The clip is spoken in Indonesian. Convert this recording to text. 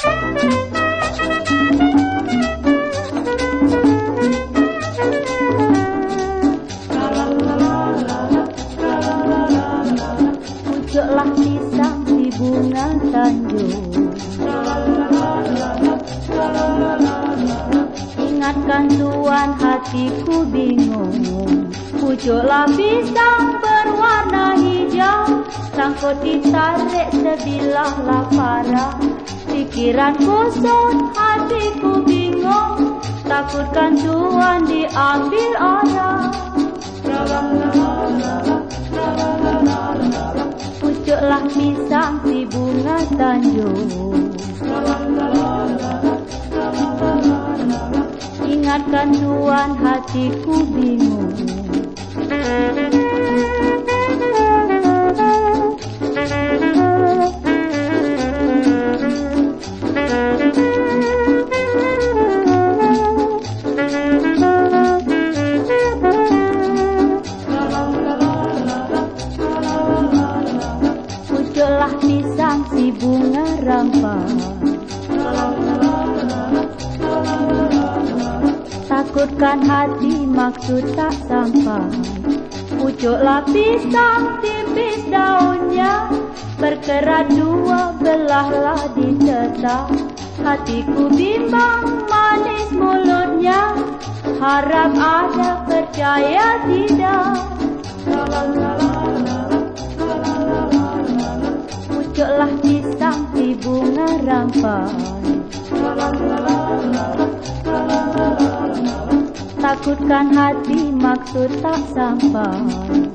Unjuklah pisang di bunga tanjung. Ingatkan tuan hatiku bingung. Pujuklah pisang berwarna hijau. Sangkut ditarik sebilah lapara Pikiran kosong hatiku bingung. Takutkan tuan diambil orang Pucuklah pisang di bunga tanjung. Ingatkan tuan hatiku bingung pisang si bunga rampa Takutkan hati maksud tak sampai Pucuklah pisang tipis daunnya Berkerat dua belahlah ditetak Hatiku bimbang manis mulutnya Harap ada percaya tidak bunga rampai. Takutkan hati maksud tak sampai